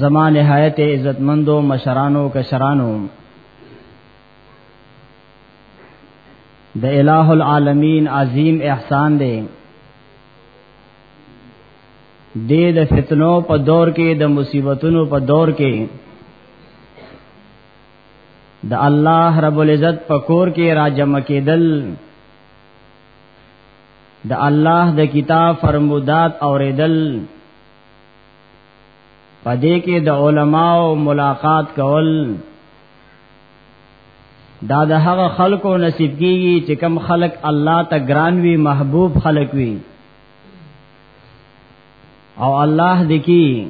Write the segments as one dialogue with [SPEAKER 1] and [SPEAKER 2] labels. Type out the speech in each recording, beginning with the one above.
[SPEAKER 1] زما نهایت عزتمندو مشرانو کشرانو د الٰه العالمین عظیم احسان دی د د فتنو په دور کې د مصیبتونو په دور کې د الله رب العزت په کور کې راجم کېدل د الله د کتاب فرمودات اوریدل پدې کې د علماو ملاقات کول دا د هغه خلکو نصیب کیږي چې کم خلک الله ته ګران وي محبوب خلک وي او الله دې کی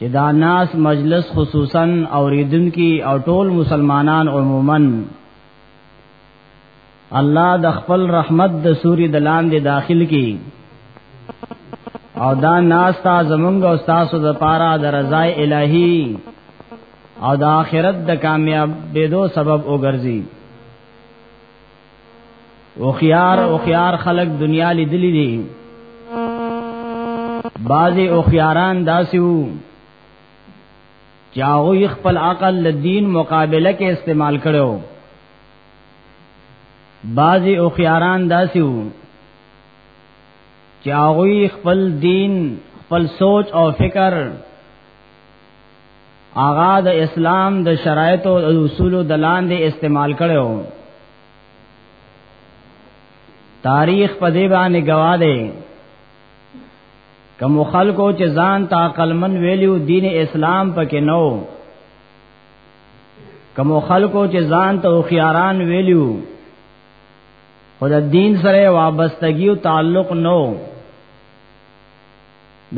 [SPEAKER 1] چې دا ناس مجلس خصوصا اوریدونکو او ټول مسلمانان عموماً الله د خپل رحمت د سوري د لاندې داخل کی او دا ناس تا زمونږ او تاسو د پاره د رضا الهي او د آخرت د کامیاب بيدو سبب وګرځي او خيار او خيار خلق دنیا لیدلې دي بعضی او خياران داسې وو چاغو خپل عقل لدین مقابله کې استعمال کړو بعضی او خياران داسې وو چې هغه خپل دین خپل سوچ او فکر آغا د اسلام د شرایط او اصول د لاندې استعمال کړو تاریخ په دې باندې گواه دی کوم خلکو چې ځان تا عقلمن ویلیو دین اسلام پکې نو کوم خلکو چې ځان ته خياران ویلو خود دین سره وابستګي او تعلق نو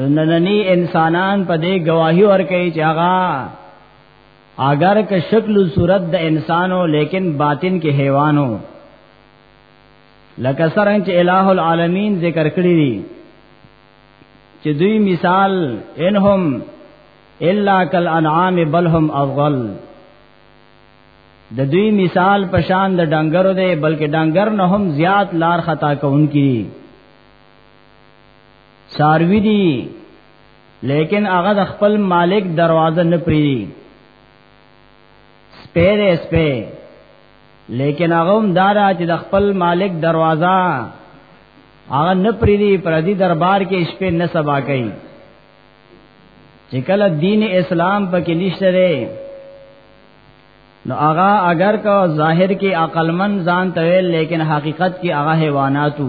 [SPEAKER 1] نو نننی انسانان په دې گواہی ورکړي چې هغه اگر که شکل و صورت د انسانو لیکن باطن کې حیوانو لکه سره چې الٰه العالمین ذکر کړی دي چې دوی مثال انهم الا کل انعام بل هم افضل د دوی مثال پشان د ډنګرو دی بلکې ډنګر نه هم زیات لار خطا کوونکی ساروی دی لیکن هغه د خپل مالک دروازه نه پری سپیره سپی لیکن هغه هم دارا چې د خپل مالک دروازه هغه نه پری دی پردي دربار کې شپې نه سبا کوي چې کله دین اسلام پکې نشته دی نو هغه اگر کو ظاهر کې عقلمن ځان ته ویل لیکن حقیقت کې هغه حیواناتو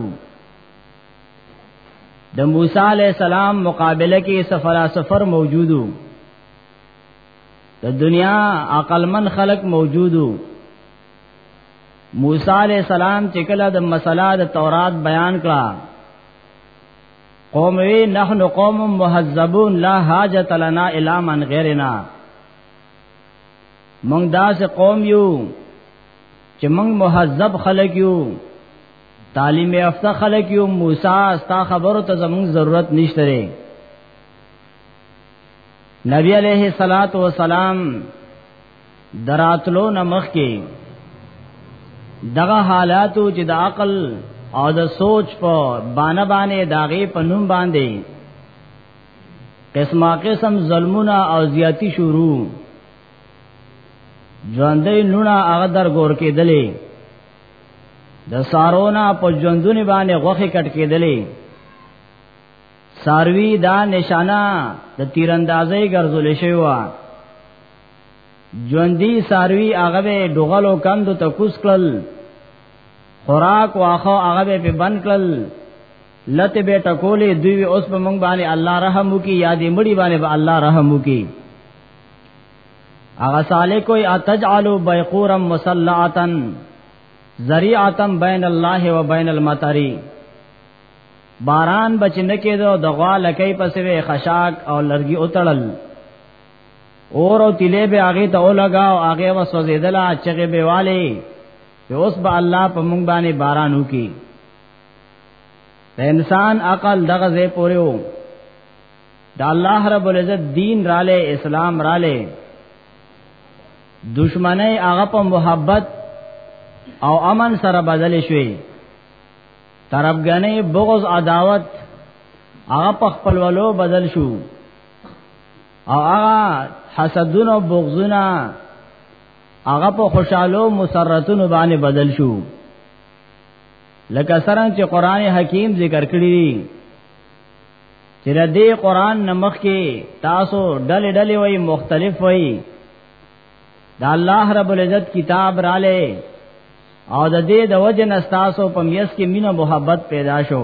[SPEAKER 1] د موسی علی السلام مقابله کې سفراسفر موجودو د دنیا عقلمن خلق موجودو موسی علیہ السلام چې کله د مسله د تورات بیان کړه قوم وی نحن قوم مهذبون لا حاجت لنا الا من غیرنا مونږ داس قوم یو چې مونږ مهذب خلک یو تعلیم یافته خلک یو موسی استا خبرو ته زمونږ ضرورت نشته ری نبی علیہ الصلات والسلام دراتلو نمخ کې دغه حالاتو چې د عقل او د سوچ په بانه باندې داغه په نوم باندې قسمه قسم ظلمونه او زیاتی شروع ژوندې لونه هغه در ګور کې دلې د سارونا په ژوندونی باندې غوخه کټ کې دلې ساروی دا نشانه د تیراندازۍ ګرځول شوی و ژوندۍ ساروی هغه به ډغلو کندو ته کوس کړل خوراک واخو هغه به په بند کړل لته به ټکولې دوی اوس په مونږ باندې الله رحم وکي یا دې مړي باندې به الله رحم وکي هغه سالک کوئی اتجعلوا بيقورا مسلعتا ذریعتا بین الله و بین المطری باران بچنه کېدو د غوا لکې پسې خشاک او لرګي اوتړل اور او تیلې به هغه ته ولګاو هغه وسوځیدلا چغه به والي چې اوس به الله په مونږ باندې باران وکي د انسان عقل دغه ځای پورې وو د الله رب العزت دین رااله اسلام رااله دشمنی هغه په محبت او امن سره بدل شوی طرفګنې بغض عداوت هغه په خپل ولو بدل شو او هغه حسدونه او بغضونه هغه په خوشاله مسرتونو باندې بدل شو لکه څنګه چې قران حکیم ذکر کړی چې د دې قران نمخ کې تاسو ډلې ډلې وای مختلف وای دا الله رب العزت کتاب را لې او د دې د وجه نستاسو په میس کې مینه محبت پیدا شو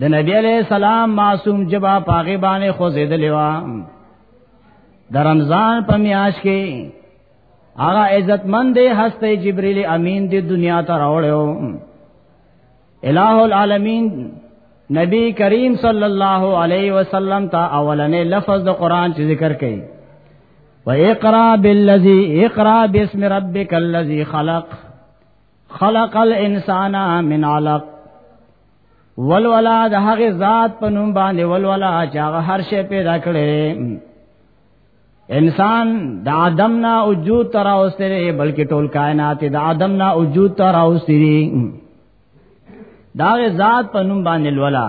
[SPEAKER 1] د نبی علیہ السلام معصوم جبا پاغه باندې خو زیدلې وا د رمضان په میاش کې هغه عزتمند هسته جبرئیل امین د دنیا ته راوړیو الہ العالمین نبی کریم صلی الله علیه وسلم ته اولنې لفظ د قران چې ذکر کړي و اقرا بالذی اقرا بسم ربک الذی خلق خلق الانسان من علق ولولا د هغه ذات په نوم باندې ولولا چې هغه هر شی پیدا کړي انسان د آدم نه وجود تر اوسه بلکې ټول کائنات د آدم نه وجود تر اوسه دا ذات په نوم باندې لولا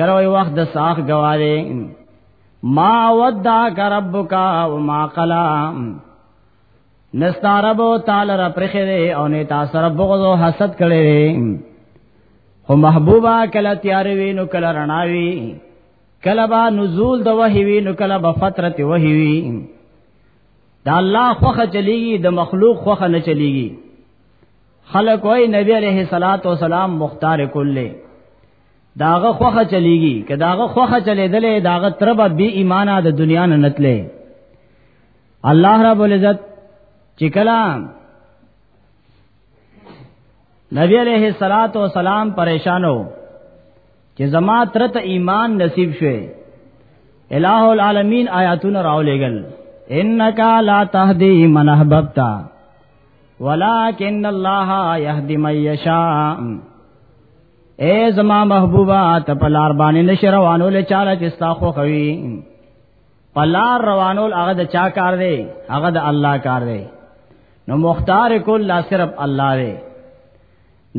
[SPEAKER 1] کروي وخت د ساخ گواله ما ودا کربک او ما قلا نستاربو تعالی را پرخره او نه تاسو رب بغض او حسد کړي خو محبوبا کله تیار وی نو کله رڼا وی کله با نزول د وحی وی نو کله با فترت وحی وی دا الله خوخه چلیږي د مخلوق خوخه نه چلیږي خلق وای نبی علیہ الصلات والسلام مختار کله داغه خوخه چلیږي که داغه خوخه چلیدلې داغه تربه بی ایمانه د دنیا نه نتلې الله رب العزت چې کلام نبی علیہ الصلات والسلام پریشانو چې زما ترت ایمان نصیب شوه الہ العالمین آیاتونه راولېګل انک لا تهدی من احببت ولکن الله یهدی من یشاء اے زما محبوبا ته په لار باندې نشروانو له چاله چې ستا خو خوي په لار روانول هغه د چا کار دی هغه د الله کار دی نو مختار کول لا صرف الله دی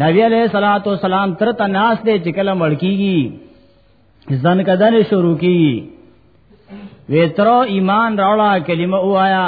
[SPEAKER 1] نبی علیہ الصلوۃ والسلام تر تناس دے چکل مړکیږي ځن کدن شروع کیږي ویترو ایمان راوړه کلمه وایا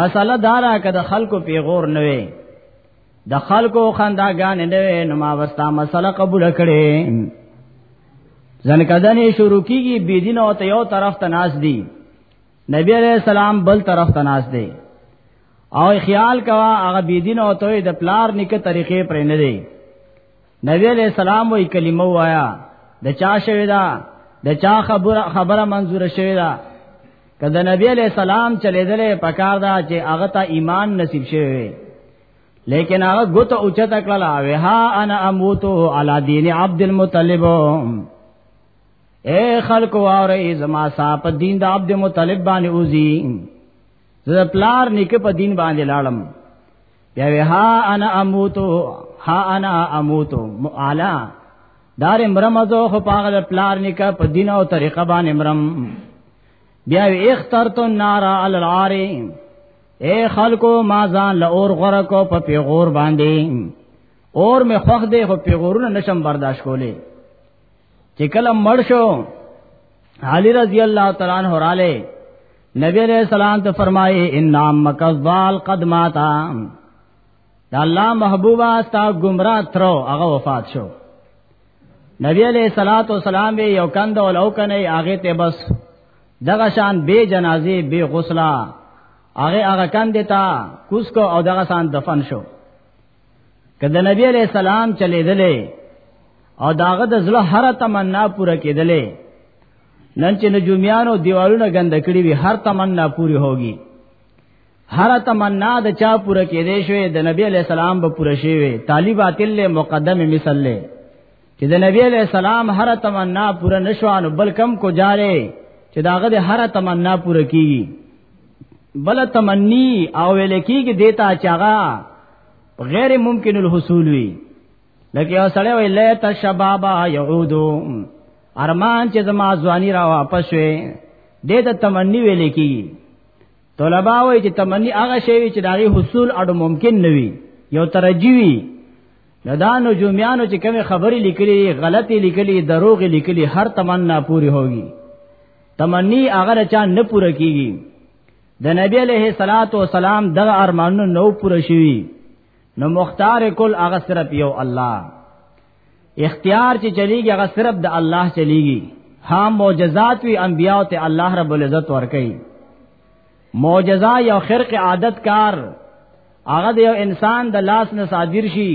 [SPEAKER 1] مساله دارا که د خلکو پیغور نه وي د خلکو خنداګان نه وي نو ما وستا مساله قبول کړي ځن کدنې شروع کیږي بی دین او ته یو طرف ته ناس دي نبی علیہ السلام بل طرف ته ناس دي او خیال کوا هغه بی دین او ته د پلار نکه طریقې پر نه دي نبی علیہ السلام وی کلمه وایا د چا شوی دا د چا خبره خبره منظور شوی دا کله نبی علیہ السلام چلیدلې پکار دا چې هغه ته ایمان نصیب شوی لیکن هغه غوته اوچته کړل او ها انا اموتو علی دین عبد المطلب اے خلق واره زما صاحب دین د عبد المطلب باندې اوزی زه پلار نیکه په دین باندې لاړم بیا وی ها انا اموتو ها انا اموتو اعلی دار مرمزو خو پاغه پلار نیکه په دین او طریقه باندې مرم بیا وی اخترت النار علی العاری اے خلکو ما ځان له اور غره کو په پیغور باندې اور می خوخ دی خو پیغورونه نشم برداشت کولې چې کله مړ شو علی رضی الله تعالی عنہ رااله نبی علیہ السلام ته فرمایي ان عمک الضال قد ماتا دا الله محبوبا ستا گمراه ترو هغه وفات شو نبی علیہ الصلات والسلام به یو کند ول او کنه هغه ته بس دغه شان بے جنازي بے غسلا هغه هغه کند ته کوس کو او دغه شان دفن شو کله نبی علیہ السلام چلے دلې او داغه د زړه هر تمنا پوره کېدلې نن چې نجوميانو دیوالونه ګند کړی وي هر تمنا پوری هوږي هر تمنا د چا پوره کېدې شوې د نبی علیہ السلام به پوره شي وي طالبات له مقدمه مثال له چې د نبی علی السلام هر تمنا پوره نشوانو بل کم کو جاره چې داغه د هر تمنا پوره کیږي بل تمنی او ویل کیږي دیتا چاغا غیر ممکن الحصول وی لکه یو سړی وی لیت شباب یعود ارمان چې زما ځواني را واپس وي دیتا تمنی ویل کیږي طلبه وی چې تمنی هغه شی چې داغي حصول اډو ممکن نوي یو ترجیوی نه دا نجومیانو چې کومه خبرې لیکلې غلطي لیکلې دروغ لیکلې هر تمنا پوری ہوږي تمنی هغه چا نه پوره کیږي د نبی علیہ الصلات والسلام دغه ارمانونه نو پوره شوي نو مختار کل هغه صرف یو الله اختیار چې چلیږي هغه صرف د الله چلیږي ها معجزات وی انبیاء ته الله رب العزت ورکړي معجزه یو خرق عادت کار هغه د یو انسان د لاس نه صادر شي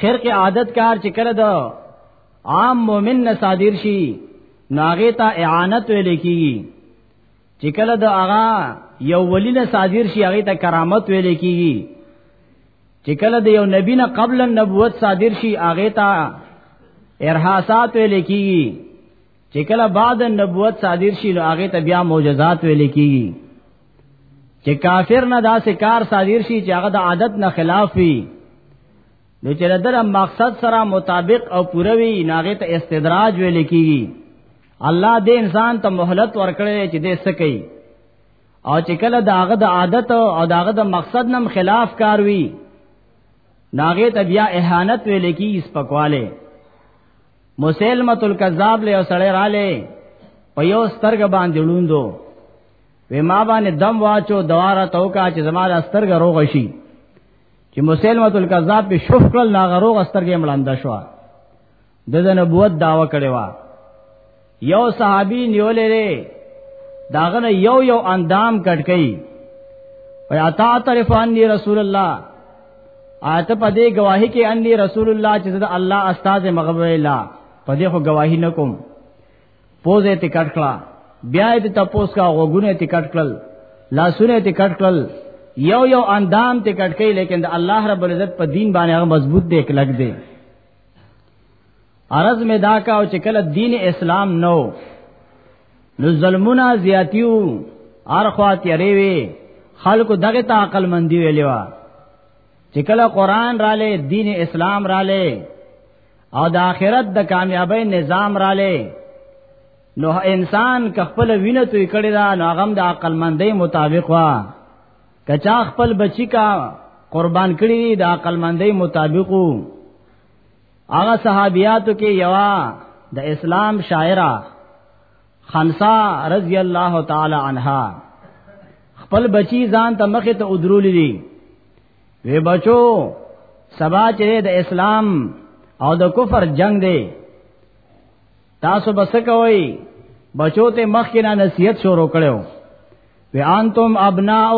[SPEAKER 1] خرق عادت کار چې کړه دا عام مومن نه صادر شي ناغه ته اعانت ویل کیږي چې کله دا هغه یو ولی نه صادر شي هغه ته کرامت ویل کیږي چې کله د یو نبی نه قبل النبوت صادر شي هغه ته ارهاسات ویل کیږي چې کله بعد نبوت صادر شي نو هغه ته بیا معجزات ویل کیږي چې کافر نه داسې کار صادر شي چې هغه د عادت نه خلاف وي نو چې دغه مقصد سره مطابق او پوره وي ناغه ته استدراج ویل کیږي الله دې انسان ته مهلت ورکړي چې دې سکی او چې کله داغه د عادت او داغه د مقصد نم خلاف کار وي ناغه ته بیا اهانت ویل کیږي سپکواله مسلمت الکذاب له سړی رااله په یو سترګ باندې لوندو وې ما باندې دم واچو دواره توکا چې زما د سترګ روغ شي چې مسلمت الکذاب به شفقل ناغروغ سترګې مړاند شو د نبوت داوا کړي وا یو صحابي نیولې لري داغه یو یو اندام کټ کړي ویا تا طرفان دی رسول الله آته په دې گواہی کې ان رسول الله چې د الله استاد مغویلا په دې خو گواہی نکوم پوزه ته کټ کړه بیا دې تپوس کا غوګونه ته کټ کړل لاسونه ته کټ کړل یو یو اندام ته کټ کړي لیکن د الله رب العزت په دین باندې هغه مضبوط دی کلک دی عرض می دا کا او چې کله دین اسلام نو نو ظلمونه زیاتیو ارخوا تیری وی خلکو دغه ته عقل مندي ویلی وا چې کله قران رااله دین اسلام رااله او د آخرت د کامیابی نظام رااله نو انسان که خپل وینه توی کړی دا نو هغه د عقل مندۍ مطابق وا کچا خپل بچی کا قربان کړی د عقل مندۍ مطابقو هغه صحابياتو کې یوا د اسلام شاعره خنسا رضی الله تعالی عنها خپل بچی ځان ته مخه ته ودرول دي وی بچو سبا چې د اسلام او د کفر جنگ دی تاسو بس کوي بچو ته مخ کې نه نصیحت شروع کړو وی انتم ابناء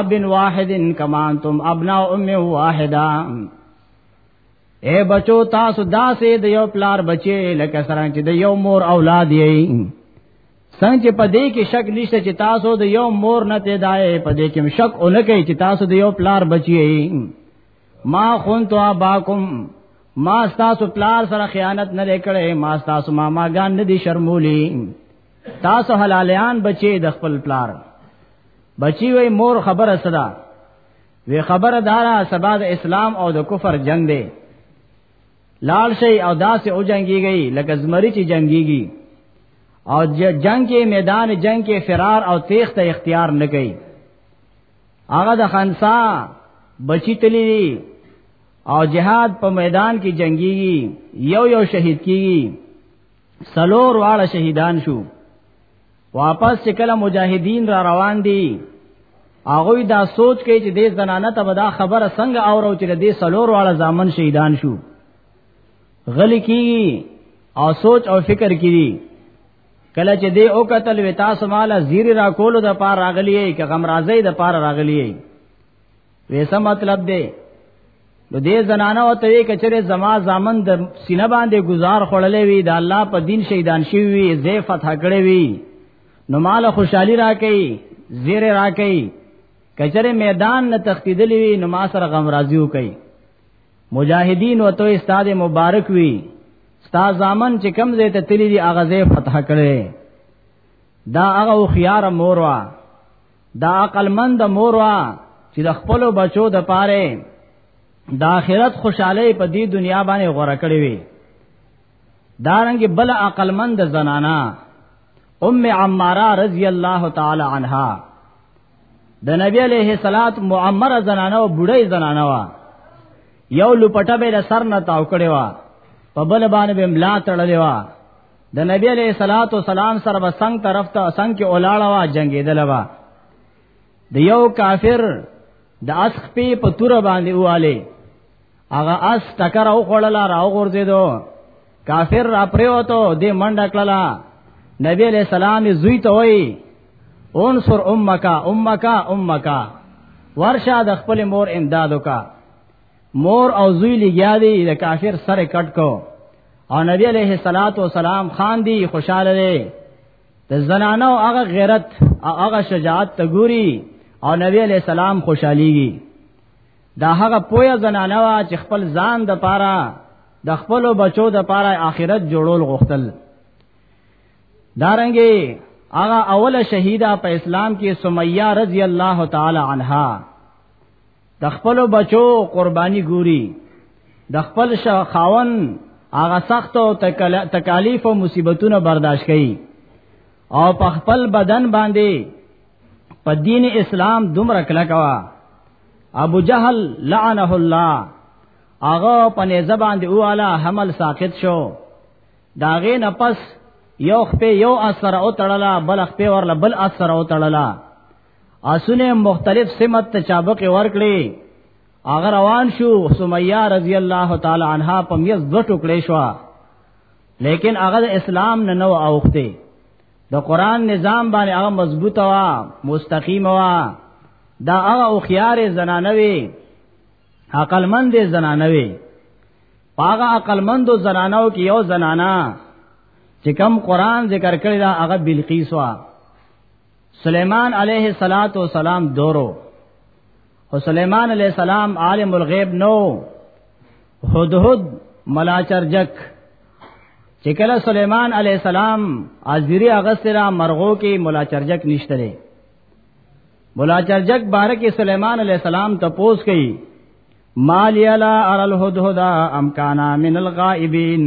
[SPEAKER 1] اب واحد کما انتم ابناء ام واحده اے بچو تاسو داسې د یو پلار بچي لکه څنګه چې د یو مور اولاد یې څنګه چې په دې کې شک نشته چې تاسو د یو مور نه پیدا یې په دې کې شک اونکه چې تاسو د یو پلار بچي یې ما خونتو اباکم ما تاسو پلار سره خیانت نه کړې ما تاسو ماماګان نه دي شرمولي تاسو حلالیان بچي د خپل پلار بچي وي مور خبره صدا وی خبر دارا سبا د اسلام او د کفر جنگ دی لال شي او داسې او جنگيږي لکه زمری چې جنگيږي او جنگ کې میدان جنگ کې فرار او تیخ ته اختیار نه کوي هغه د خنسا بچی تلی دی او جهاد په میدان کې جنگيږي یو یو شهید کیږي سلور واړه شهیدان شو واپس چې کله مجاهدین را روان دي هغه دا سوچ کوي چې دې زنانه ته به دا خبره څنګه اورو چې دې سلور واړه ځامن شهیدان شو غلی کیږي او سوچ او فکر کیږي کله چې دې او قتل وتا سماله زیر را کولو د پار راغلی ای که غم راځي د پار راغلی ای ویسه مطلب دی نو دې زنانه او ته کچره زما زامن د سینه باندې گزار خړلې وی د الله په دین شهیدان شي وی زې فتح کړې وی نو مال خوشحالي راکې زیر راکې کچره میدان نه تختیدلې وی نو ما سره غم راضیو کوي مجاهدین او ته استاد مبارک وی استاد زامن چې کم زې ته تللی دی اغه زې فتح کړې دا هغه خيار مور وا دا عقل مند مور وا چې د خپل بچو د پاره د آخرت خوشاله په دې دنیا باندې غوړه کړې وي دارنګ بل عقل مند زنانا ام عماره رضی الله تعالی عنها د نبی علیہ الصلات معمره زنانه او بډای زنانه وا یو لپټه به سر نه تاو کړي وا په بل باندې به ملا تړلې وا د نبی علیہ الصلات والسلام سره به څنګ طرف ته څنګ کې اولاړه وا جنگیدل وا د یو کافر د اسخ په پتور باندې واله هغه اس ټکر او خړلا راو غورځیدو کافر را پریوتو دې منډه کړلا نبی علیہ السلام زوی ته وای انصر امکا امکا امکا ورشا د خپل مور امدادو کا مور او زوی لګیا دی د کافر سر کټ کو او نبی علیہ الصلات والسلام خان دی خوشاله دی د زنانو هغه غیرت او هغه شجاعت ته ګوري او نبی علیہ السلام خوشاليږي دا هغه پوهه زنانه وا چې خپل ځان د پاره د خپل بچو د پاره آخرت جوړول غوښتل دارنګي هغه اوله شهیده په اسلام کې سمیہ رضی الله تعالی عنها د خپل بچو قرباني ګوري د خپل خاون هغه سخت او تکالیف او مصیبتونه برداشت کړي او په خپل بدن باندې په دین اسلام دومره کلکوا ابو جهل لعنه الله هغه په نيزه باندې اواله حمل ساقط شو داغه نه پس یو خپې یو اثر او تړلا بل خپې ورله بل اثر او تړلا اسونه مختلف سمت ته چابک ورکړي اگر روان شو سمیہ رضی الله تعالی عنها په میز دو ټوکړې شو لیکن هغه اسلام نه نو اوخته د قران نظام باندې هغه مضبوطه وا مستقیم وا دا هغه او خيار زنانوي عقل مند زنانوي هغه عقل مند زنانو کې یو زنانا چې کم قران ذکر کړی دا هغه بلقیس وا سلیمان علیه الصلاۃ والسلام دورو او سلیمان علیه السلام عالم الغیب نو هدهد ملاچرجک چې کله سلیمان علیه السلام ازری اغسرا مرغو کې ملاچرجک نشته ملاچرجک بارک سلیمان علیه السلام ته پوس کئ مال یلا ارل هدهدا امکانا من الغائبین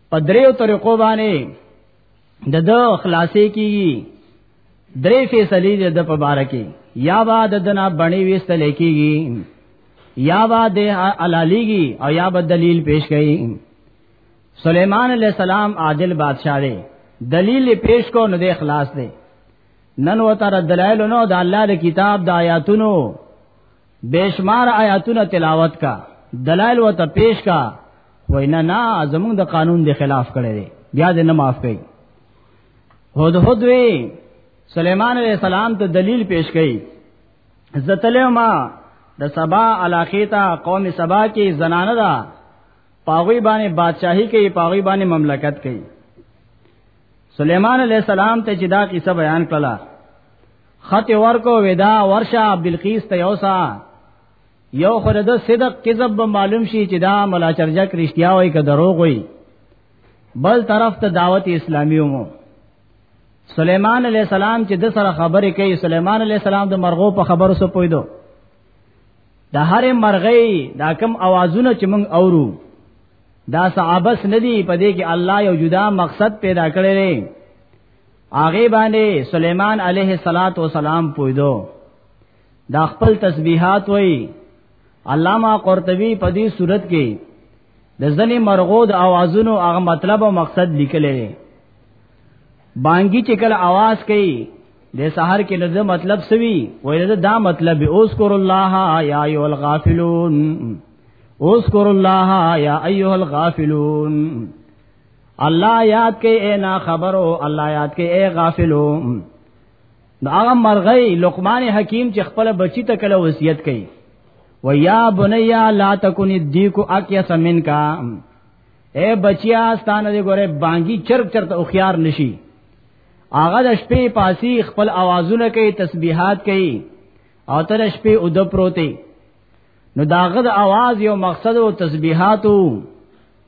[SPEAKER 1] په دریو طریقو باندې د د خلاصې کیږي درې فیصلې د په بار کې یا با د دنا بڼي وستل کیږي یا با د علالیږي او یا به دلیل پیش کړي سليمان عليه السلام عادل بادشاہ دی دلیل پیش کو نو د خلاص دی نن وته دلایل نو د الله د کتاب د آیاتونو بشمار آیاتونه تلاوت کا دلایل و ته پیش کا وینا نه زمونږ د قانون دی خلاف کړی دی بیا دې نه معاف کړي هود هود وی سليمان عليه السلام ته دلیل پیش کړي زتلو ما د سبا علاقه ته قوم سبا کې زنانه ده پاغوی باندې بادشاہي کوي پاغوی باندې مملکت کوي سليمان عليه السلام ته چې دا قصه بیان کړه خط ورکو ودا ورشا بلقیس ته یوسا یو خره د صدق کذب به معلوم شي چې دا ملا چرجا کرشتیا وای که دروغ وای بل طرف ته دعوت اسلامی ومو سلیمان علیہ السلام چې د سره خبرې کوي سلیمان علیہ السلام د مرغو په خبرو سو پویدو د هرې مرغۍ دا کم اوازونه چې موږ اورو دا صحابس ندی په دې کې الله یو جدا مقصد پیدا کړی هغه باندې سليمان عليه الصلاه والسلام پویدو دا خپل تسبيحات وای علامه قرطبي په دې صورت کې د ځنې مرغو د اوازونو هغه مطلب او مقصد لیکلی دی بانګي چې کله आवाज کوي د سحر کې لږ مطلب سوي وایي دا مطلب اوذکر الله یا ایه الغافلون اوذکر الله یا ایه الغافلون الله یاد کې اے نا خبرو الله یاد کې اے غافلو دا هغه مرغی لقمان حکیم چې خپل بچی ته کله وصیت کړي و یا بنیا لا تکون دیکو اکیا سمن کا اے بچیا ستانه دې ګوره بانګي چرپ چرت او خيار نشي هغه د شپې پاسی خپل आवाजونه کوي تسبيحات کوي او تر شپې او د پروتي نو داغه د आवाज یو مقصد او تسبيحات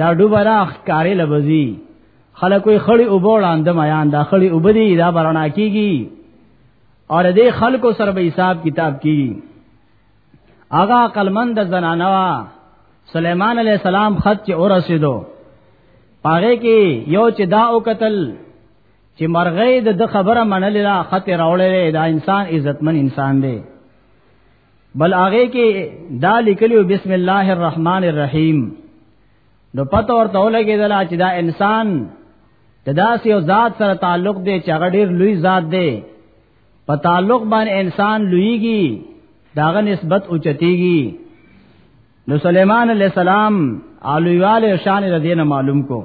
[SPEAKER 1] دا ډوبه را ښکارې لبزي خلکو یې خړی او بوړان د میان دا خړی او بدی دا برنا کیږي اور دې خلکو سره به حساب کتاب کیږي آغا قلمند زنانوا سليمان عليه السلام خط چې اورسیدو پاره کې یو چې دا او قتل چې مرغې د خبره منلې دا خط راولې دا انسان عزتمن انسان دی بل هغه کې دا لیکلو بسم الله الرحمن الرحیم نو پته ورته ولګیدل چې دا انسان تداسي او ذات سره تعلق دی چې هغه ډیر لوی ذات دی په تعلق باندې انسان لویږي داغه نسبت اوچتیږي نو سليمان عليه السلام علویواله شان د دینه معلوم کو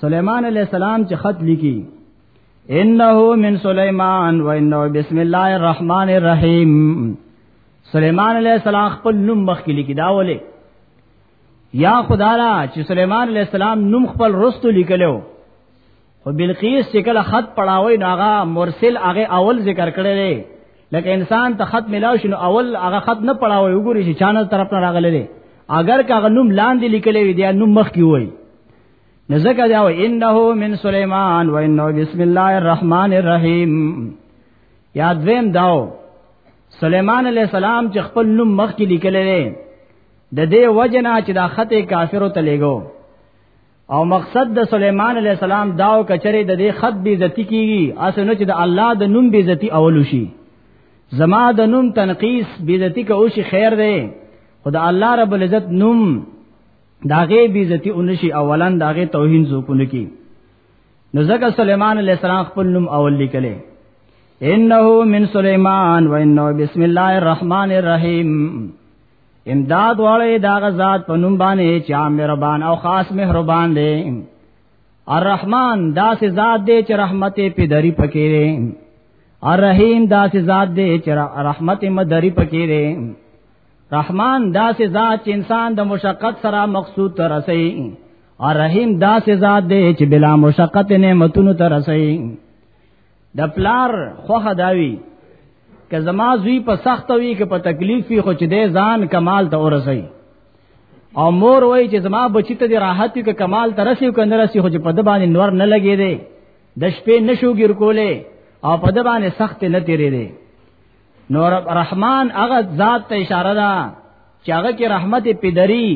[SPEAKER 1] سليمان عليه السلام چې خط لیکي انه من سليمان وانه بسم الله الرحمن الرحيم سليمان عليه السلام خپل نوم مخکې لیکي دا ولې یا خدالا چې سليمان عليه السلام نوم خپل رستو لیکلو خو بلقیس چې کله خط پڑھاوي نو هغه مرسل هغه اول ذکر کړی دی لکه انسان ته خط ملاو شنو اول هغه خط نه پڑھاوي وګوري چې چانل طرف نه راغلی دی اگر که هغه نوم لاندې لیکلی وي دی نوم مخ کې وای نزدکه دا و انه من سليمان و انه بسم الله الرحمن الرحیم یاد ویم داو سليمان علیہ السلام چې خپل نوم مخ کې لیکل لري د دې وجنا چې دا خط کافرو ته لګو او مقصد د سليمان عليه السلام داو کچره د دې خط بي عزتي کیږي اسنه چې د الله د نوم بي عزتي اول شي زما د نوم تنقیس بي عزتي کوشي خیر دی خدا الله رب العزت نوم داغه بی عزتی اونشي اولن داغه توهین زوکونه کی نو ځکه سليمان عليه السلام خپل نوم اول لیکلې انه من سليمان و انه بسم الله الرحمن الرحیم امداد والے دا غزاد په نوم باندې چې مهربان او خاص مهربان دی الرحمن دا سه ذات دی چې رحمت په دری پکې دی الرحیم دا سه ذات دی چې رحمت مدری پکې دی رحمان دا سه ذات چې انسان د مشقت سره مقصود ته رسي او رحیم دا سه ذات دی چې بلا مشقت نعمتونو ته رسي د پلار خوخه داوی که زما زوی په سخت وي که په تکلیف وي خو چې دې ځان کمال ته ورسي او مور وای چې زما بچی ته د راحت کې کمال ترسي او کنه رسي خو چې په د باندې نور نه لګي دي د شپې نشو ګر کولې او په د باندې سخت نه تیرې دي نور رحمان هغه ذات ته اشاره ده چې هغه کې رحمت پدری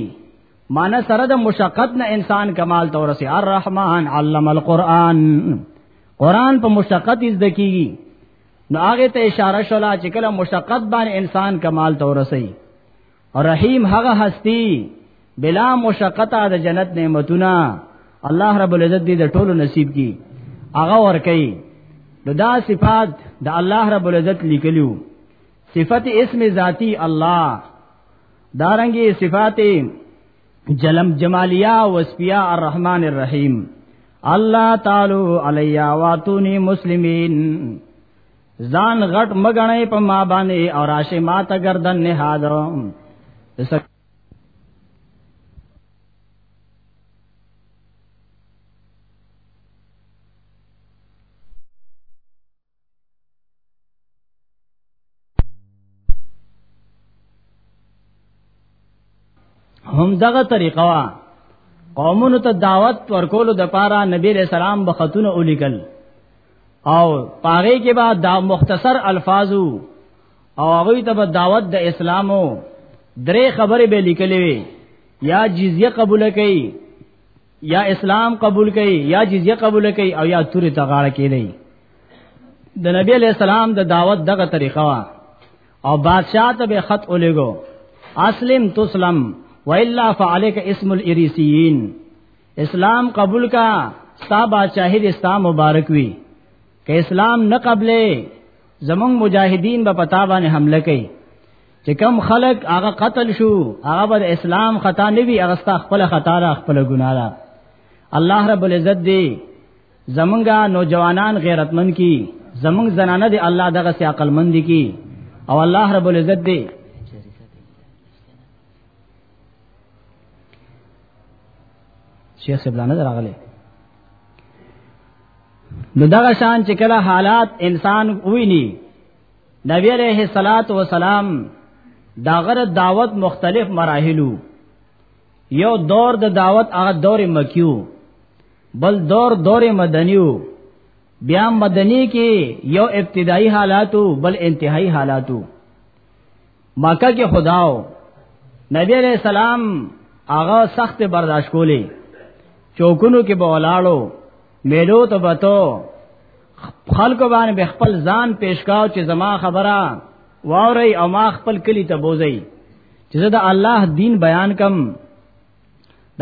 [SPEAKER 1] معنی سره د مشقت نه انسان کمال ته ورسي الرحمن علم القرآن قرآن په مشقت زده کیږي نو هغه ته اشاره شولا چې کله مشقت باندې انسان کمال ته ورسي رحیم هغه هستی بلا مشقتا د جنت نعمتونه الله رب العزت دې د ټولو نصیب کی هغه ور کوي نو دا صفات د الله رب العزت لیکلو صفت اسم ذاتی الله دارنګي صفات جلم جمالیا وسپیا الرحمن الرحیم الله تعالی علیا واتونی مسلمین ځان غټ مګنې په ما باندې او راشه ما ته گردن نه حاضرو هم دغه طریقه وا قومونو ته دعوت ورکولو د پاره نبی علیہ السلام بختونه اولیکل او پاره کې با دا مختصر الفاظو او هغه ته به دعوت د اسلامو درې خبرې به لیکلې وي یا جزیه قبول کړي یا اسلام قبول کړي یا جزیه قبول کړي او یا تورې ته غاړه کړي د نبی علیہ السلام د دعوت دغه طریقه وا او بادشاہ ته به خط اولګو اسلم تسلم والا فعليك اسم الاريسيين اسلام قبول کا ستا بادشاہی دې ستا مبارک وي که اسلام نه قبلې زمون مجاهدین به پتا باندې حمله کوي چې کم خلق هغه قتل شو هغه به اسلام خطا نه وي هغه ستا خپل خطا را خپل ګناه را الله رب العزت دې زمونږه نوجوانان غیرتمن کی زمونږ زنانه دی الله دغه سي عقل مند کی او الله رب العزت دی شیخ سبلانه دراغله نو دغه شان چې کله حالات انسان ویني نبی عليه الصلاة والسلام دا غره دعوت مختلف مراحلو یو دور د دعوت هغه دور مکیو بل دور دور مدنیو بیا مدنی کې یو ابتدایي حالاتو بل انتهایی حالاتو مکه کې خداو نبی علیہ السلام هغه سخت برداشت کولی چوکونو کې به ولاړو میلو ته بتو خلکو باندې به خپل ځان پیشکاو چې زما خبره واوري او ما خپل کلی ته بوزي چې زه د الله دین بیان کم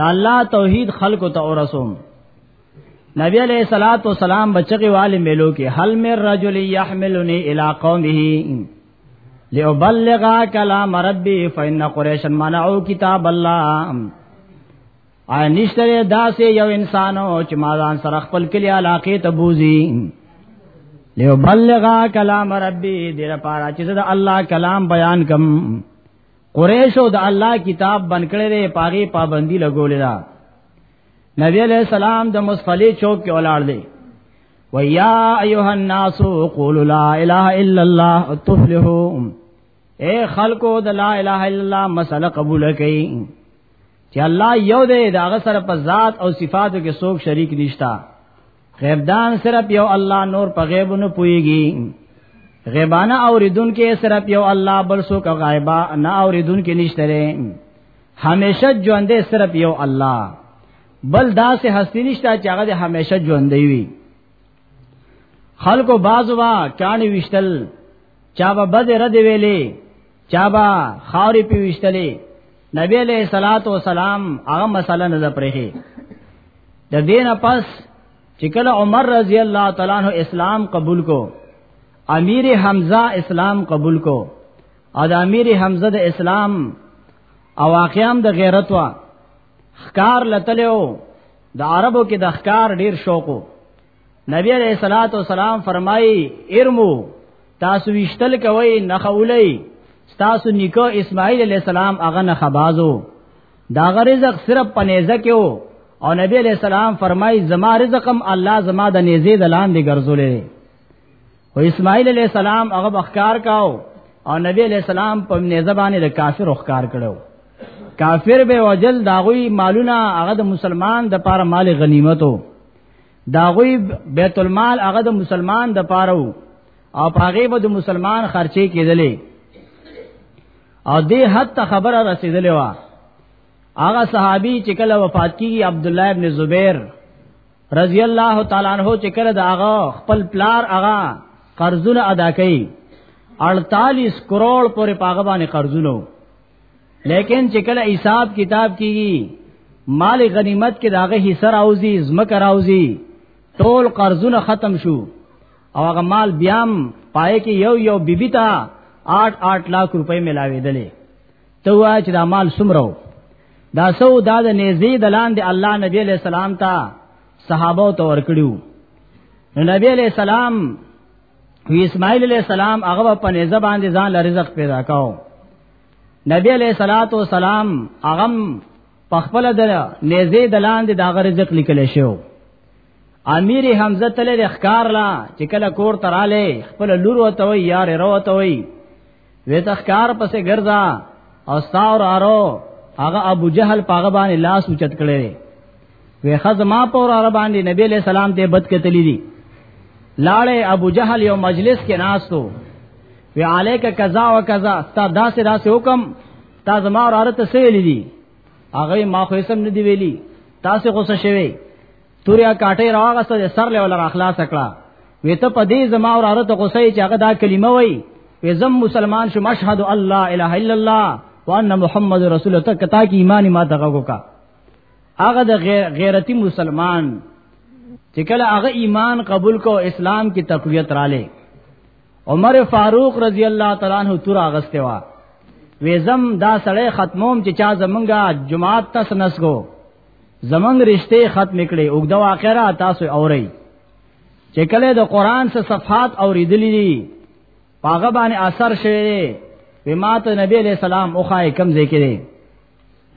[SPEAKER 1] دا الله توحید خلق ته اورسوم نبی علیہ الصلات والسلام بچی والے میلو کې حل من رجل يحملني الى قومه ليبلغ كلام ربي فإن قريشا منعوا كتاب الله آ نشتره داسې یو انسانو چې ما ځان سره خپل کلی علاقې ته بوزي لیو بلغا کلام ربی دیر پارا چې د الله کلام بیان کم قریشو د الله کتاب بن کړی دی پاغي پابندی لګولې ده نبی علیہ السلام د مصفلی چوک کې ولاړ دی ویا ایها الناس قولوا لا اله الا الله تفلحوا اے خلقو د لا اله الا الله مسله قبول کړئ چې الله یو دی دا غسر په ذات او صفاتو کې څوک شریک نشتا غیب دان صرف یو الله نور په غیب نه پويږي غیبانه اوریدون کې صرف یو الله بل څوک غایبا نه اوریدون کې نشته لري همیشه ژوندې صرف یو الله بل داسې هستی نشته چې هغه همیشه ژوندې وي خلکو بازوا چاڼي وشتل چا به بد رد ویلې چابا خاورې پیوشتلې نبی علیہ الصلات والسلام هغه مسله نه پرېږي د دین پس چې کله عمر رضی الله تعالی عنہ اسلام قبول کو امیر حمزه اسلام قبول کو او د امیر حمزه د اسلام او واقعام د غیرت وا خکار لتلو د عربو کې د خکار ډیر شوقو نبی علیہ الصلات والسلام فرمایي ارمو تاسو وشتل کوي نخولای تاسو نیکو اسماعیل علیہ السلام هغه نخبازو دا غرزق صرف پنيزه کېو او نبی علیہ السلام فرمایي زما رزقم الله زما د نيزه د لاندې ګرځولې او اسماعیل علیہ السلام هغه بخکار کاو او نبی علیہ السلام په نيزه باندې د کافر اخکار کړو کافر به وجل داغوی مالونه هغه د مسلمان د پاره مال غنیمتو دا غوی بیت المال هغه د مسلمان د پاره وو او هغه به د مسلمان خرچه کېدلې او دې حتی خبره رسیدلې و هغه صحابي چې کله وفات کیږي عبد الله ابن زبیر رضی الله تعالی عنہ چې کله دا هغه خپل پلار هغه قرضونه ادا کړي 48 کروڑ پورې پاغه باندې قرضونه لیکن چې کله حساب کتاب کیږي مال غنیمت کې داغه حصہ راوځي زمکه راوځي ټول قرضونه ختم شو او هغه مال بیا پای کې یو یو بیبی تا 8 8 لاک روپۍ ملاوي دلې ته وا چې دا مال سمرو دا سو دا د نيزي د لاندې الله نبی عليه السلام ته صحابه ته ورکړو نو نبی عليه السلام وی اسماعیل علیہ السلام هغه په نزه باندې ځان له رزق پیدا کاو نبی علیہ الصلات والسلام هغه په خپل د نزه د لاندې د هغه رزق لیکل شو امیر حمزه تل د ښکار لا چې کله کور تراله خپل لور وته وی یار وروته وی وې تخکار پسې ګرځا او ستا اور ارو هغه ابو جهل پاغه باندې لاس اوچت کړي وې خزما پور اور باندې نبی له سلام ته بد کتلی دي لاړې ابو جهل یو مجلس کې ناستو وی علیک کذا و کذا تا داسې داسې حکم تا زما اور ارته سویلې دي هغه ما خو سم نه دی ویلي تاسو غوسه شوي توریا کاټه راغسته د سر له ولر اخلاص کړه وته په دې زما او رارته غوسه چې هغه دا کلمه وای و زم مسلمان شو مشهد الله اله الا الله وان محمد رسول الله کتا کی ایمان ما دغه وکا هغه د غیرتی مسلمان چې کله هغه ایمان قبول کو اسلام کی تقویت رااله عمر فاروق رضی الله تعالی عنہ تور اغسته وا وزم دا سړی ختموم چې چا زمونږه جماعت تس نسګو زمنګ رشته ختم کړي او د واقعره تاسو اوري چې کله د قران څخه صفحات اوریدلې دي پاغه باندې اثر شوی وی ما ته نبی علیہ السلام او خای کم ذکر دی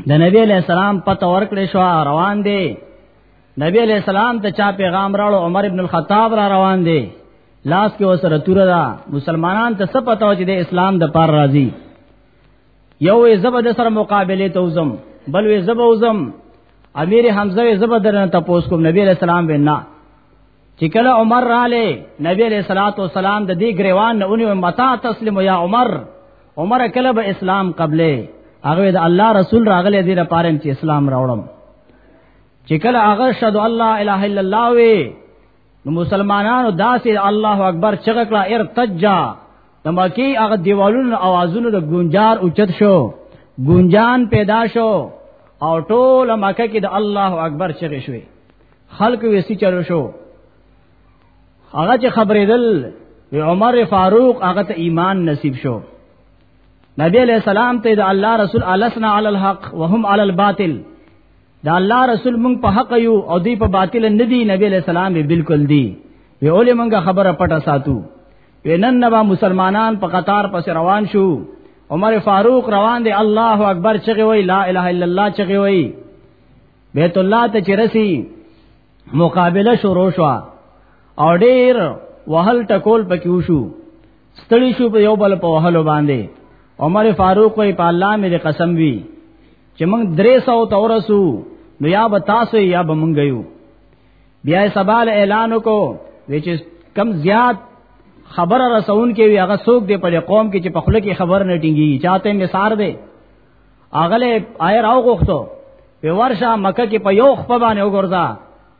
[SPEAKER 1] د نبی علیہ السلام پته ورکړې شو روان دی نبی علیہ السلام ته چا پیغام راړو عمر ابن الخطاب را روان دی لاس کې وسره تور دا مسلمانان ته څه پته و چې د اسلام د پار راضي یو یې زبد سره مقابله ته وزم بل یې زبو وزم امیر حمزه یې زبد درنه تاسو کوم نبی علیہ السلام وینا چې کله عمر رااله نبی علیہ الصلات والسلام د دې گریوان نه اونې متا تسلیم یا عمر عمر کله به اسلام قبلې هغه د الله رسول راغله دې لپاره چې اسلام راوړم چې کله هغه شهد الله اله الا الله وي نو مسلمانانو داسې الله اکبر چغکړه ارتجا د مکی هغه دیوالونو اوازونو د ګونجار اوچت شو ګونجان پیدا شو او ټول مکه کې د الله اکبر چغې شوې خلق وسی چلو شو هغه چې خبرېدل وی عمر فاروق هغه ته ایمان نصیب شو نبی علیہ السلام ته د الله رسول الاسنا علی الحق وهم علی الباطل د الله رسول مونږ په حق یو او دی په باطل نه دی نبی علیہ السلام به بالکل دی وی اولې مونږه خبره پټه ساتو وینن نبا مسلمانان په قطار پس روان شو عمر فاروق روان دی الله اکبر چغه وی لا اله الا الله چغه وی بیت الله ته چرسی مقابله شروع شو او ډیر وهل ټکول پکې وشو ستړي شو په یو بل په وهلو باندې عمر فاروق وی په الله مې قسم وی چې موږ درې سو تورسو نو یا به تاسو یا به موږ یو بیا سبال اعلان کو وچ کم زیات خبر رسون کې وی هغه څوک دی په قوم کې چې په خله کې خبر نه ټینګي چاته مثال دی اغله آی راو غوښتو په ورشه مکه کې په یو خپل باندې وګرځا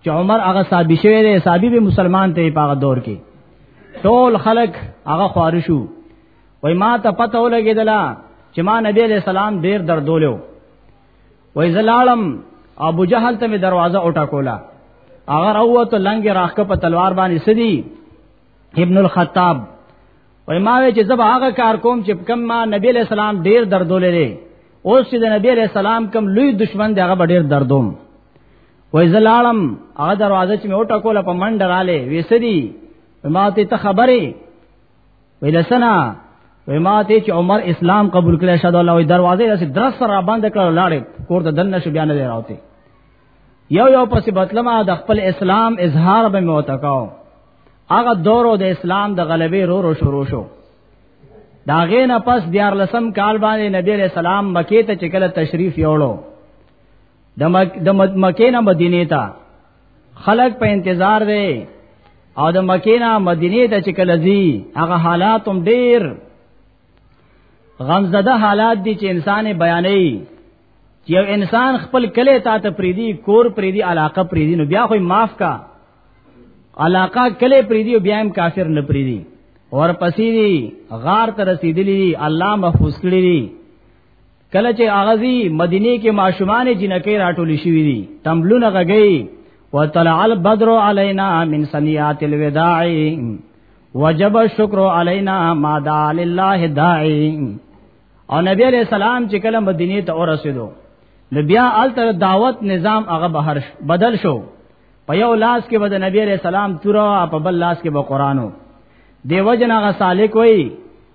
[SPEAKER 1] چې عمر هغه صاحب شوی دی صاحب به مسلمان ته په هغه دور کې ټول خلک هغه خارشو وای ما ته پته ولګیدله چې ما نبی علیہ السلام ډیر دردولیو وای زلالم ابو جهل ته می دروازه اوټا کولا اگر او ته لنګ راخ په تلوار باندې سدي ابن الخطاب وای ما وی چې زب هغه کار کوم چې کم ما نبی له سلام ډیر دردولې دي اوس چې د نبی له سلام کم لوی دشمن دی هغه ډیر دردوم وای زلالم هغه دروازه چې می اوټا کولا په منډه رااله وسدي ما ته خبره ویلسنا وی ما ته چې عمر اسلام قبول کړي شاده الله وی دروازه داسې درس سره باندې کړ لاړې کور ته دنه شو بیا نه راوته یو یو پسې بتلما د خپل اسلام اظهار به مو تکاو هغه دورو د اسلام د غلبې رو رو شروع شو دا غینه پس دیار لسم کال باندې نبی علیہ السلام مکې ته چکل تشریف یوړو د مکې نه مدینه ته خلق په انتظار دی او د مکینا مدینه ته چې کله ځي هغه حالات هم ډیر غمزده حالات دي چې انسان بیانې چې یو انسان خپل کله تا ته پریدي کور پریدي علاقه پریدي نو بیا خو معاف کا علاقه کله پریدي او بیا هم کافر نه پریدي اور پسې دي غار ته رسیدلی دي الله محفوظ کړی دي کله چې اغازی مدینه کې ماشومان جنکې راټول شوې دي تمبلونه غږی وطلع البدر علينا من سنيات الوداع وجب الشكر علينا ما دعا لله داعي او نبی علیہ السلام چې کله مدینه ته ورسېدو نو بیا الته دعوت نظام هغه بهر بدل شو په یو لاس کې به د نبی علیہ السلام تورا په بل لاس کې به قرانو دیو جن هغه سالک وای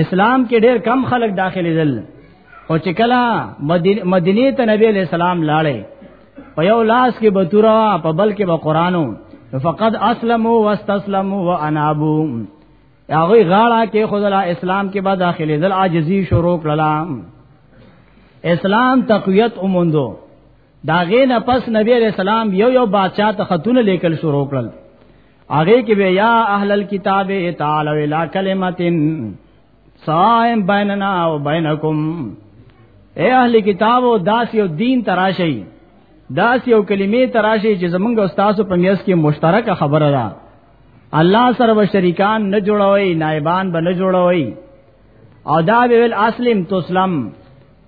[SPEAKER 1] اسلام کې ډېر کم خلک داخلي دل او چې کله مدینه ته نبی علیہ السلام لاړې په یو لاس کې بتورا په بل کې به قرانو فقد اسلموا واستسلموا وانابوا هغه غاړه کې خدای اسلام کې به داخلي دل عاجزي شروع کړل اسلام تقویت اوموندو دا غین پس نبی علیہ السلام یو یو بادشاہ ته خطونه لیکل شروع کړل هغه کې بیا یا اهل الكتاب تعالوا الى کلمه صائم بیننا و بینکم اے اهل کتاب او داس یو دین تراشی داس یو کلمې تراشی چې زمونږ استادو په میاس کې مشترک خبره ده الله سره به شریکان نه جوړوي نایبان به نه جوړوي او دا ویل اسلم تسلم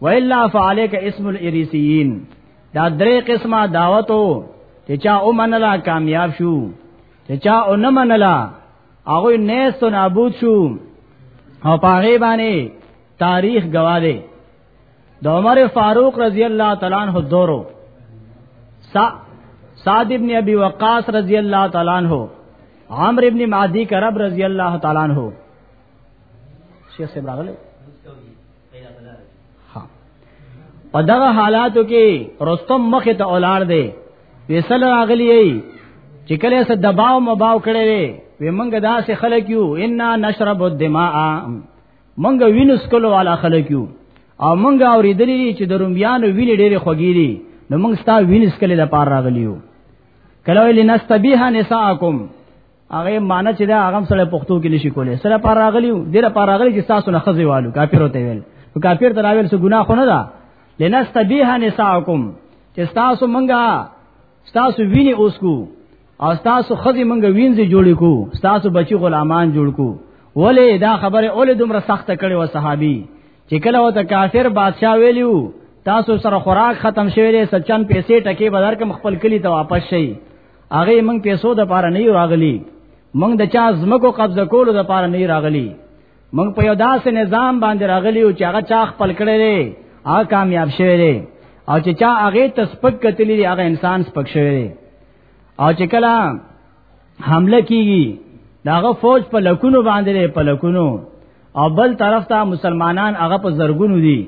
[SPEAKER 1] والا فعليك اسم الاريسيين دا درې قسمه دعوتو چې چا او منلا کامیاب شو چې چا او نه منلا هغه نهست نابود شو او پاره باندې تاریخ گواه دی د عمر فاروق رضی الله تعالی عنہ دورو سعد ابن ابي وقاص رضی الله تعالی عنہ عمرو ابن معدی کرب رضی الله تعالی عنہ شیخ صاحب راغله په دغه حالاتو کې رستم مخ ته اولار دی ویسل راغلی ای چې کله څه دباو مباو کړي وي وی مونږ داسې خلک یو ان نشرب الدماء مونږ وینس کولو والا خلک یو او مونږ اوریدلې چې د رومبیانو وینې ډېرې خوږې دي نو مونږ ستا وینس کله د پار راغلیو کله ویل نستبیح نساءکم هغه معنی چې دا هغه سره پښتو کې نشي کولای سره پر راغلی ډیره پر راغلی چې تاسو نه خزي والو کافر وته ویل کافر ته راویل څه ګناه خو نه ده لنستبیح نساءکم چې تاسو منګه تاسو ویني اوس کو او تاسو خزي منګه وینځي جوړی کو تاسو بچي غلامان جوړ کو ولې دا خبره اول دومره سخته کړي و صحابي چې کله وته کافر بادشاہ ویلیو تاسو سره خوراک ختم شوی دی سچن پیسې ټکی بدر کوم خپل کلی ته واپس شي هغه موږ پیسو د پاره نه راغلی موږ د چا زمکو قبضه کولو د پاره نه راغلی موږ په یو داسې نظام باندې راغلی او چې هغه چا خپل کړی دی هغه کامیاب شوی دی او چې چا هغه تسپک کتلی دی هغه انسان سپک شوی دی او چې کله حمله کیږي داغه فوج په لکونو باندې په لکونو او بل طرف ته مسلمانان هغه په زرګونو دي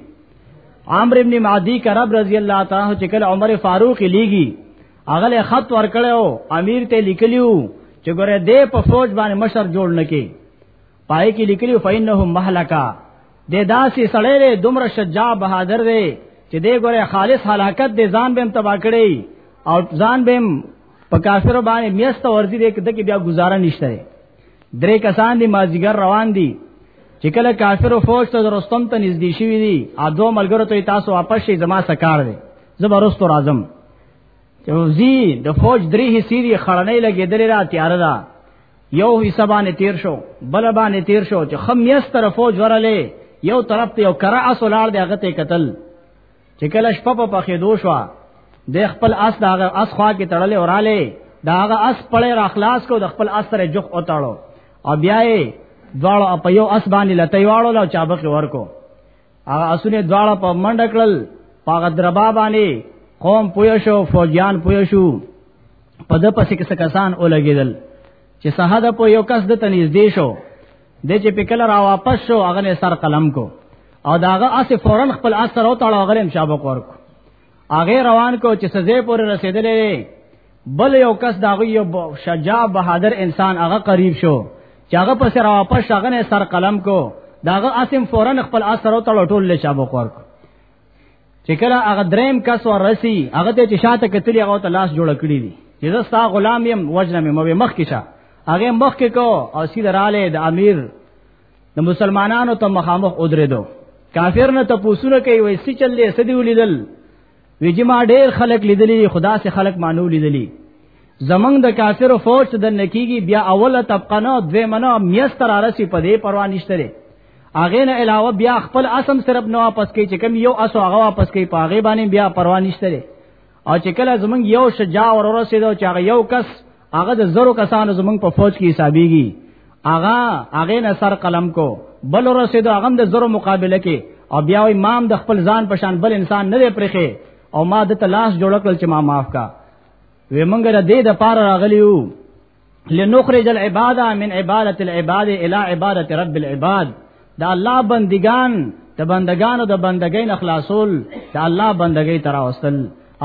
[SPEAKER 1] عمرو ابن معدی کرب رضی الله تعالی چې کله عمر فاروق لیږي هغه له خط ورکړیو امیر ته لیکلیو چې ګوره دې په فوج باندې مشر جوړ نکي پای کې لیکلیو فینهم مهلکا دې داسې سړی دی دومره شجاع بهادر دی چې دې ګوره خالص هلاکت دې ځان بهم تبا کړی او ځان بهم په کافر باندې میست ورزي دې کده کې بیا گزاره نشته درې کسان دي مازیګر روان دي چې کله کافر فوج ته رستم ته نږدې شوی دي ا دوه ملګرو ته تاسو واپس شي زما سکار دي زبرست راځم چې وزي د فوج درې حصې دي خړنۍ لګېدلې را تیار ده یو حصہ باندې تیر شو بل باندې تیر شو چې خمیس تر فوج ورلې یو طرف ته یو کرا اسولار دی هغه ته قتل چې کله شپه په پخې دوشوا د خپل اس داغه اس خوا کې تړلې وراله داغه اس پړې را خلاص کو د خپل اس سره جخ او تاړو او بیا یې دواړو په یو اس باندې لته واړو لا چابخ ورکو هغه اسونه دواړه په منډه کړل پاغه دربا باندې قوم پوی شو فوجیان پوی شو په د پسې کس کسان اولګیدل چې صحابه په یو کس د تنیز دی شو د چې په کله را واپس شو هغه سر قلم کو او داغه اس فورن خپل اثر او تاړه غلم شابه کور کو هغه روان کو چې سزا پورې رسیدلې بل یو کس دا یو شجاع بهادر انسان هغه قریب شو چې هغه پس را واپس هغه نه سر قلم کو داغه اسم فورا خپل اثر او تړ ټول له شابو کور کو چې کله هغه دریم کس ورسی هغه ته چې شاته کتلی هغه ته لاس جوړ کړی دی چې زه ستا غلام یم وجنه مې مو مخ کې شه هغه مخ کې کو او سیده رااله د امیر د مسلمانانو ته مخامخ ودرېدو کافر نه تپوسونه کوي وای سې چلې سدي ولیدل ویجی ما ډېر خلک لیدلی خدا سي خلک مانو لیدلی زمنګ د کافر فوج ته د نکیږي بیا اوله طبقه نه دوی منه میستر ارسی په دې پروا نشته لري اغه نه علاوه بیا خپل اسم صرف نه واپس کوي چې کم یو اسو هغه واپس کوي په هغه باندې بیا پروا نشته لري او چې کله زمونږ یو شجاع ور ورسېدو چې هغه یو کس هغه د زرو کسانو زمونږ په فوج کې حسابيږي هغه هغه نه سر قلم کو بل ورسېدو هغه د زرو مقابله کې او بیا وي مام د خپل ځان په شان بل انسان نه دی پرخه او ما د تلاش جوړ کړل چې ما معاف کا وې مونږ را دې د پار راغلیو لنخرج العباد من عبادت العباد الى عبادت رب العباد دا الله بندگان د بندگانو د بندګۍ نه خلاصول د الله بندګۍ تر اوستل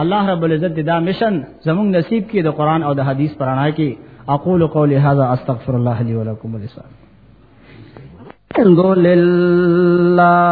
[SPEAKER 1] الله رب العزت دا مشن زموږ نصیب کې د قران او د حدیث پرانا کې اقول قولی هذا استغفر الله لي ولكم ولسان الحمد لله